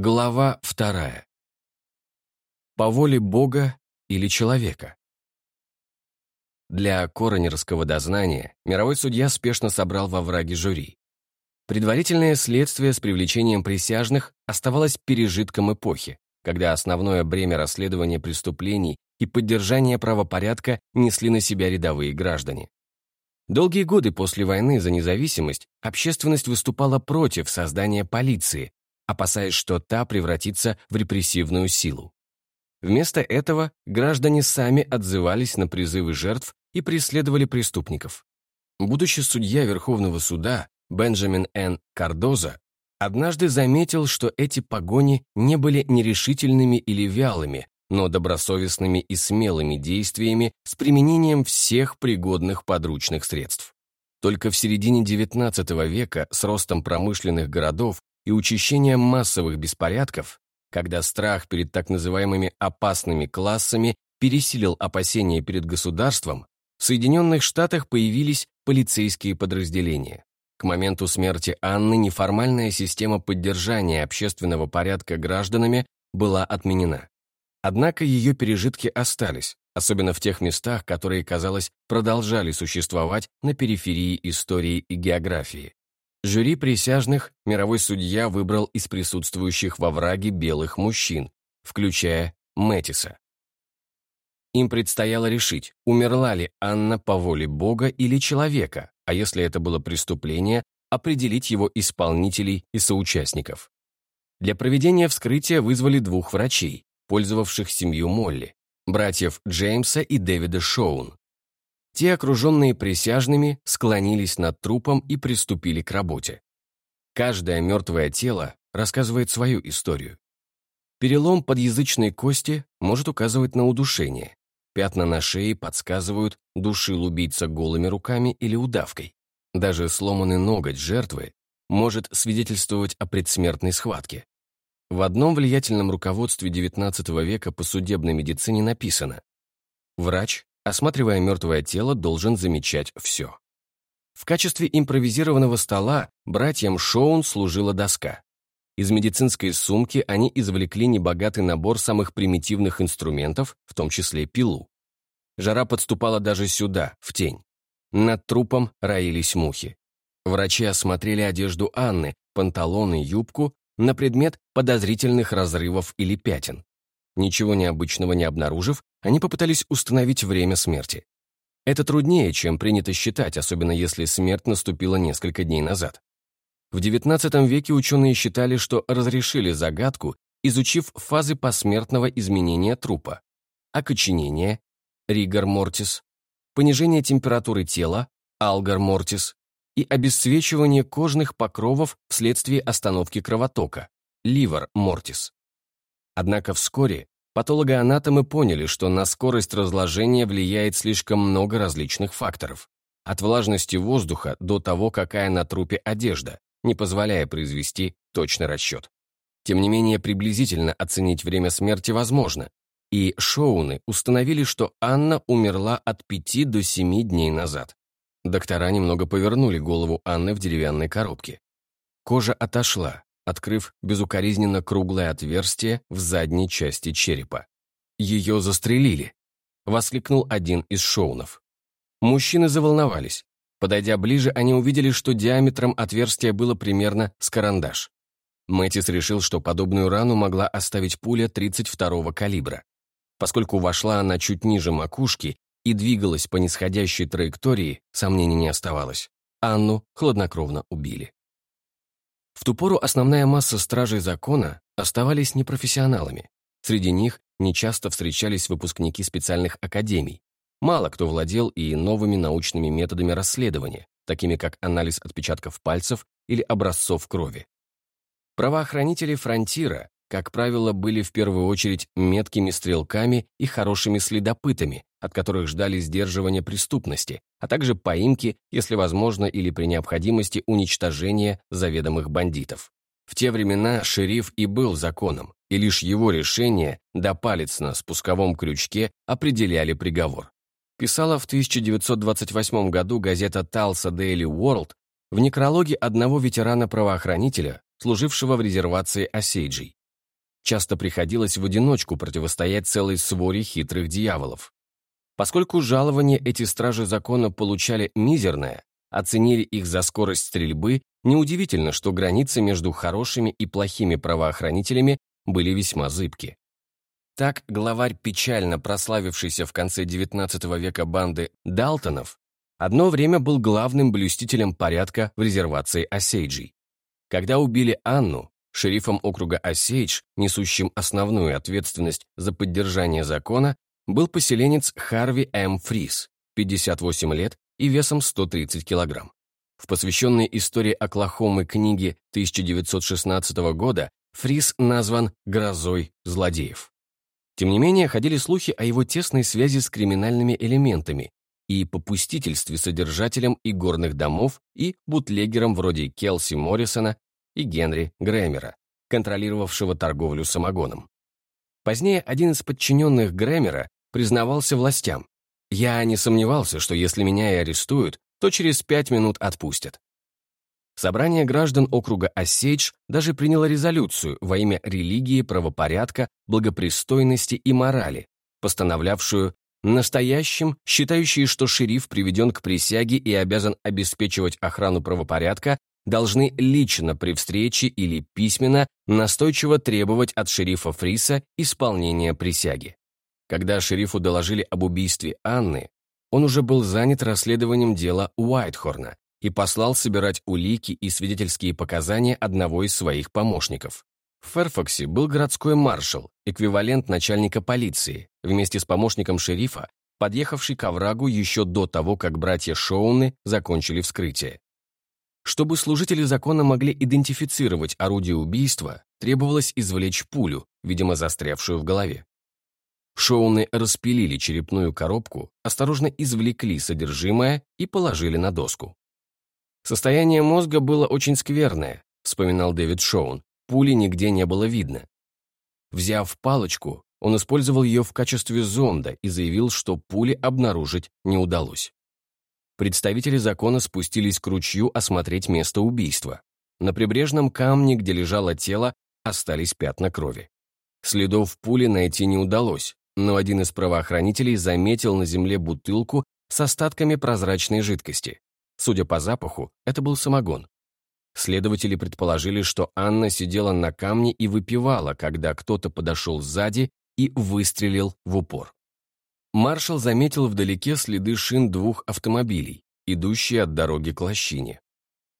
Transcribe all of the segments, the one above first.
Глава вторая. По воле Бога или человека? Для коронерского дознания мировой судья спешно собрал во враге жюри. Предварительное следствие с привлечением присяжных оставалось пережитком эпохи, когда основное бремя расследования преступлений и поддержания правопорядка несли на себя рядовые граждане. Долгие годы после войны за независимость общественность выступала против создания полиции, опасаясь, что та превратится в репрессивную силу. Вместо этого граждане сами отзывались на призывы жертв и преследовали преступников. Будущий судья Верховного суда Бенджамин Н. Кардоза однажды заметил, что эти погони не были нерешительными или вялыми, но добросовестными и смелыми действиями с применением всех пригодных подручных средств. Только в середине XIX века с ростом промышленных городов и учащением массовых беспорядков, когда страх перед так называемыми «опасными классами» пересилил опасения перед государством, в Соединенных Штатах появились полицейские подразделения. К моменту смерти Анны неформальная система поддержания общественного порядка гражданами была отменена. Однако ее пережитки остались, особенно в тех местах, которые, казалось, продолжали существовать на периферии истории и географии. Жюри присяжных мировой судья выбрал из присутствующих во враге белых мужчин, включая Мэтиса. Им предстояло решить, умерла ли Анна по воле Бога или человека, а если это было преступление, определить его исполнителей и соучастников. Для проведения вскрытия вызвали двух врачей, пользовавших семью Молли, братьев Джеймса и Дэвида Шоун. Те, окруженные присяжными, склонились над трупом и приступили к работе. Каждое мертвое тело рассказывает свою историю. Перелом подъязычной кости может указывать на удушение. Пятна на шее подсказывают, душил убийца голыми руками или удавкой. Даже сломанный ноготь жертвы может свидетельствовать о предсмертной схватке. В одном влиятельном руководстве XIX века по судебной медицине написано «Врач осматривая мертвое тело, должен замечать все. В качестве импровизированного стола братьям Шоун служила доска. Из медицинской сумки они извлекли небогатый набор самых примитивных инструментов, в том числе пилу. Жара подступала даже сюда, в тень. Над трупом роились мухи. Врачи осмотрели одежду Анны, панталоны, юбку на предмет подозрительных разрывов или пятен. Ничего необычного не обнаружив, они попытались установить время смерти. Это труднее, чем принято считать, особенно если смерть наступила несколько дней назад. В XIX веке ученые считали, что разрешили загадку, изучив фазы посмертного изменения трупа, окоченение, ригор мортис, понижение температуры тела, алгор мортис и обесцвечивание кожных покровов вследствие остановки кровотока, ливер мортис. Однако вскоре патологоанатомы поняли, что на скорость разложения влияет слишком много различных факторов. От влажности воздуха до того, какая на трупе одежда, не позволяя произвести точный расчет. Тем не менее, приблизительно оценить время смерти возможно, и Шоуны установили, что Анна умерла от 5 до 7 дней назад. Доктора немного повернули голову Анны в деревянной коробке. Кожа отошла, открыв безукоризненно круглое отверстие в задней части черепа. «Ее застрелили!» — воскликнул один из шоунов. Мужчины заволновались. Подойдя ближе, они увидели, что диаметром отверстия было примерно с карандаш. Мэтис решил, что подобную рану могла оставить пуля 32-го калибра. Поскольку вошла она чуть ниже макушки и двигалась по нисходящей траектории, сомнений не оставалось. Анну хладнокровно убили. В ту пору основная масса стражей закона оставались непрофессионалами. Среди них нечасто встречались выпускники специальных академий. Мало кто владел и новыми научными методами расследования, такими как анализ отпечатков пальцев или образцов крови. Правоохранители фронтира, как правило, были в первую очередь меткими стрелками и хорошими следопытами, от которых ждали сдерживания преступности, а также поимки, если возможно, или при необходимости уничтожения заведомых бандитов. В те времена шериф и был законом, и лишь его решение до палец на спусковом крючке определяли приговор. Писала в 1928 году газета Daily World в некрологе одного ветерана-правоохранителя, служившего в резервации Осейджей. Часто приходилось в одиночку противостоять целой своре хитрых дьяволов. Поскольку жалования эти стражи закона получали мизерное, оценили их за скорость стрельбы, неудивительно, что границы между хорошими и плохими правоохранителями были весьма зыбки. Так главарь печально прославившийся в конце XIX века банды Далтонов одно время был главным блюстителем порядка в резервации Осейджей. Когда убили Анну, шерифом округа Осейдж, несущим основную ответственность за поддержание закона, был поселенец Харви М. Фрис, 58 лет и весом 130 килограмм. В посвященной истории Оклахомы книге 1916 года Фрис назван «грозой злодеев». Тем не менее, ходили слухи о его тесной связи с криминальными элементами и попустительстве содержателям игорных домов и бутлегерам вроде Келси Моррисона и Генри Грэмера, контролировавшего торговлю самогоном. Позднее один из подчиненных Грэмера признавался властям. «Я не сомневался, что если меня и арестуют, то через пять минут отпустят. Собрание граждан округа Осейдж даже приняло резолюцию во имя религии, правопорядка, благопристойности и морали, постановлявшую настоящим, считающие, что шериф приведен к присяге и обязан обеспечивать охрану правопорядка, должны лично при встрече или письменно настойчиво требовать от шерифа Фриса исполнения присяги. Когда шерифу доложили об убийстве Анны, он уже был занят расследованием дела Уайтхорна и послал собирать улики и свидетельские показания одного из своих помощников. В Ферфаксе был городской маршал, эквивалент начальника полиции, вместе с помощником шерифа, подъехавший к оврагу еще до того, как братья Шоуны закончили вскрытие. Чтобы служители закона могли идентифицировать орудие убийства, требовалось извлечь пулю, видимо, застрявшую в голове. Шоуны распилили черепную коробку, осторожно извлекли содержимое и положили на доску. «Состояние мозга было очень скверное», — вспоминал Дэвид Шоун. «Пули нигде не было видно». Взяв палочку, он использовал ее в качестве зонда и заявил, что пули обнаружить не удалось. Представители закона спустились к ручью осмотреть место убийства. На прибрежном камне, где лежало тело, остались пятна крови. Следов пули найти не удалось, но один из правоохранителей заметил на земле бутылку с остатками прозрачной жидкости. Судя по запаху, это был самогон. Следователи предположили, что Анна сидела на камне и выпивала, когда кто-то подошел сзади и выстрелил в упор. Маршал заметил вдалеке следы шин двух автомобилей, идущие от дороги к лощине.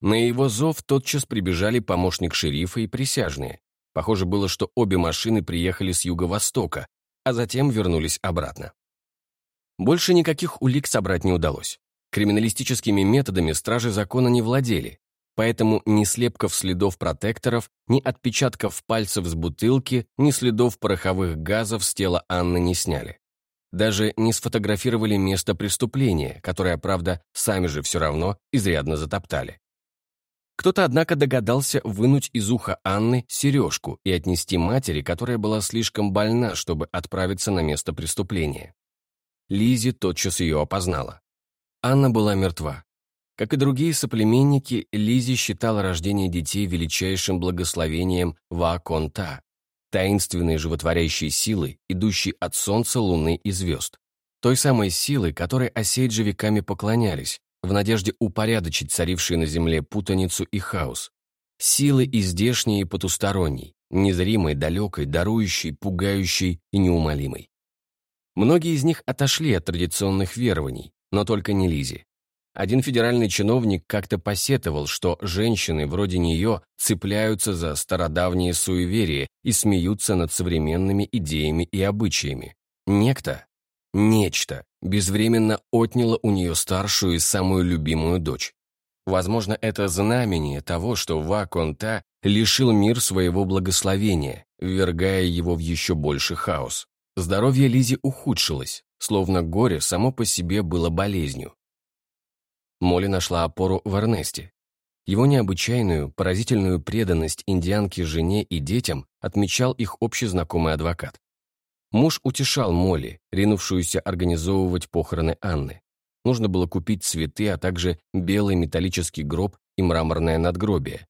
На его зов тотчас прибежали помощник шерифа и присяжные. Похоже было, что обе машины приехали с юго-востока, а затем вернулись обратно. Больше никаких улик собрать не удалось. Криминалистическими методами стражи закона не владели, поэтому ни слепков следов протекторов, ни отпечатков пальцев с бутылки, ни следов пороховых газов с тела Анны не сняли. Даже не сфотографировали место преступления, которое, правда, сами же все равно изрядно затоптали. Кто-то, однако, догадался вынуть из уха Анны сережку и отнести матери, которая была слишком больна, чтобы отправиться на место преступления. Лизи тотчас ее опознала. Анна была мертва. Как и другие соплеменники, Лизи считала рождение детей величайшим благословением Вааконта, таинственной животворящей силы, идущей от солнца, луны и звезд. Той самой силы, которой осейджи веками поклонялись, в надежде упорядочить царившие на земле путаницу и хаос. Силы и здешней, и потусторонней, незримой, далекой, дарующей, пугающей и неумолимой. Многие из них отошли от традиционных верований, но только не Лизи. Один федеральный чиновник как-то посетовал, что женщины вроде нее цепляются за стародавние суеверия и смеются над современными идеями и обычаями. Некто, нечто, безвременно отняло у нее старшую и самую любимую дочь. Возможно, это знамение того, что Ваконта лишил мир своего благословения, ввергая его в еще больший хаос. Здоровье Лизи ухудшилось, словно горе само по себе было болезнью. Молли нашла опору в Эрнесте. Его необычайную, поразительную преданность индианке жене и детям отмечал их общий знакомый адвокат. Муж утешал Молли, ринувшуюся организовывать похороны Анны. Нужно было купить цветы, а также белый металлический гроб и мраморное надгробие.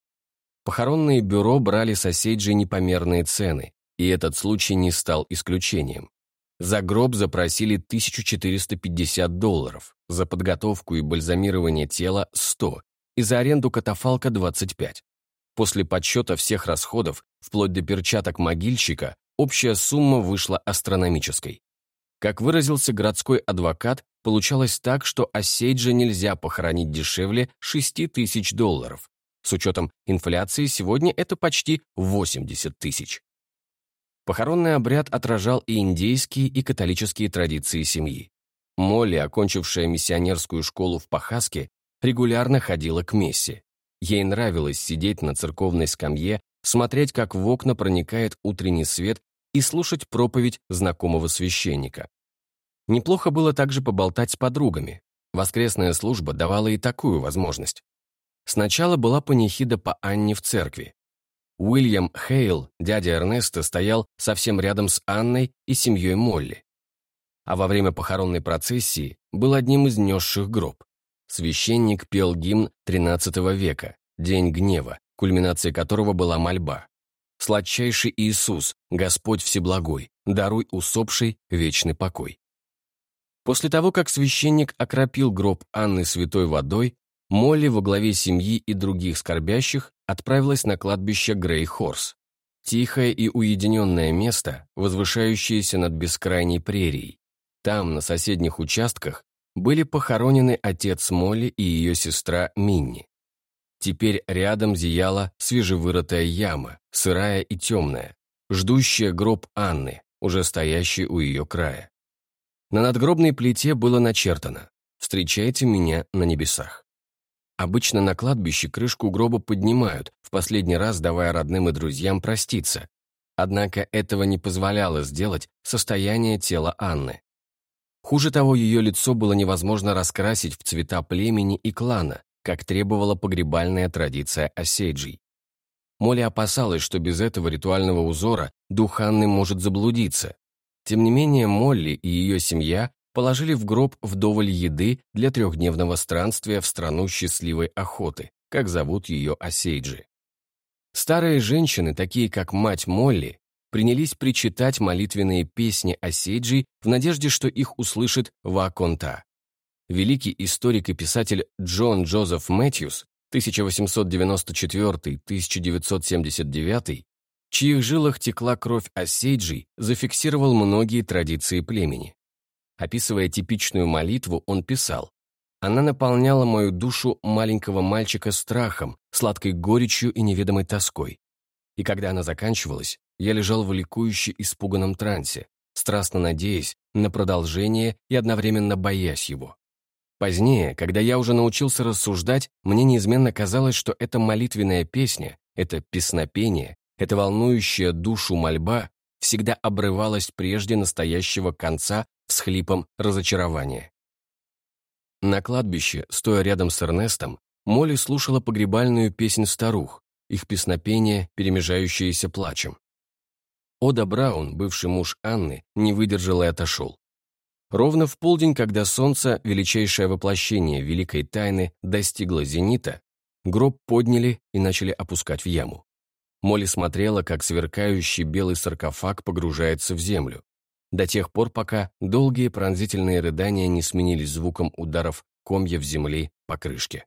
Похоронные бюро брали соседжи непомерные цены, И этот случай не стал исключением. За гроб запросили 1450 долларов, за подготовку и бальзамирование тела – 100, и за аренду катафалка – 25. После подсчета всех расходов, вплоть до перчаток могильщика, общая сумма вышла астрономической. Как выразился городской адвокат, получалось так, что Осейджа нельзя похоронить дешевле 6 тысяч долларов. С учетом инфляции сегодня это почти 80 тысяч. Похоронный обряд отражал и индейские, и католические традиции семьи. Молли, окончившая миссионерскую школу в Пахаске, регулярно ходила к мессе. Ей нравилось сидеть на церковной скамье, смотреть, как в окна проникает утренний свет и слушать проповедь знакомого священника. Неплохо было также поболтать с подругами. Воскресная служба давала и такую возможность. Сначала была панихида по Анне в церкви. Уильям Хейл, дядя Эрнеста, стоял совсем рядом с Анной и семьей Молли. А во время похоронной процессии был одним из несших гроб. Священник пел гимн XIII века «День гнева», кульминацией которого была мольба. «Сладчайший Иисус, Господь Всеблагой, даруй усопший вечный покой». После того, как священник окропил гроб Анны святой водой, Молли во главе семьи и других скорбящих отправилась на кладбище Грей-Хорс. Тихое и уединенное место, возвышающееся над бескрайней прерией. Там, на соседних участках, были похоронены отец Молли и ее сестра Минни. Теперь рядом зияла свежевырытая яма, сырая и темная, ждущая гроб Анны, уже стоящий у ее края. На надгробной плите было начертано «Встречайте меня на небесах». Обычно на кладбище крышку гроба поднимают, в последний раз давая родным и друзьям проститься. Однако этого не позволяло сделать состояние тела Анны. Хуже того, ее лицо было невозможно раскрасить в цвета племени и клана, как требовала погребальная традиция осейджей. Молли опасалась, что без этого ритуального узора дух Анны может заблудиться. Тем не менее, Молли и ее семья положили в гроб вдоволь еды для трехдневного странствия в страну счастливой охоты, как зовут ее Осейджи. Старые женщины, такие как мать Молли, принялись причитать молитвенные песни Осейджи в надежде, что их услышит Ваконта. Великий историк и писатель Джон Джозеф Мэтьюс 1894-1979, чьих жилах текла кровь Осейджи, зафиксировал многие традиции племени. Описывая типичную молитву, он писал, «Она наполняла мою душу маленького мальчика страхом, сладкой горечью и неведомой тоской. И когда она заканчивалась, я лежал в ликующе испуганном трансе, страстно надеясь на продолжение и одновременно боясь его. Позднее, когда я уже научился рассуждать, мне неизменно казалось, что эта молитвенная песня, это песнопение, эта волнующая душу мольба всегда обрывалась прежде настоящего конца всхлипом разочарования. На кладбище, стоя рядом с Эрнестом, Молли слушала погребальную песнь старух, их песнопение, перемежающееся плачем. Ода Браун, бывший муж Анны, не выдержал и отошел. Ровно в полдень, когда солнце, величайшее воплощение великой тайны, достигло зенита, гроб подняли и начали опускать в яму. Молли смотрела, как сверкающий белый саркофаг погружается в землю до тех пор, пока долгие пронзительные рыдания не сменились звуком ударов комьев земли по крышке.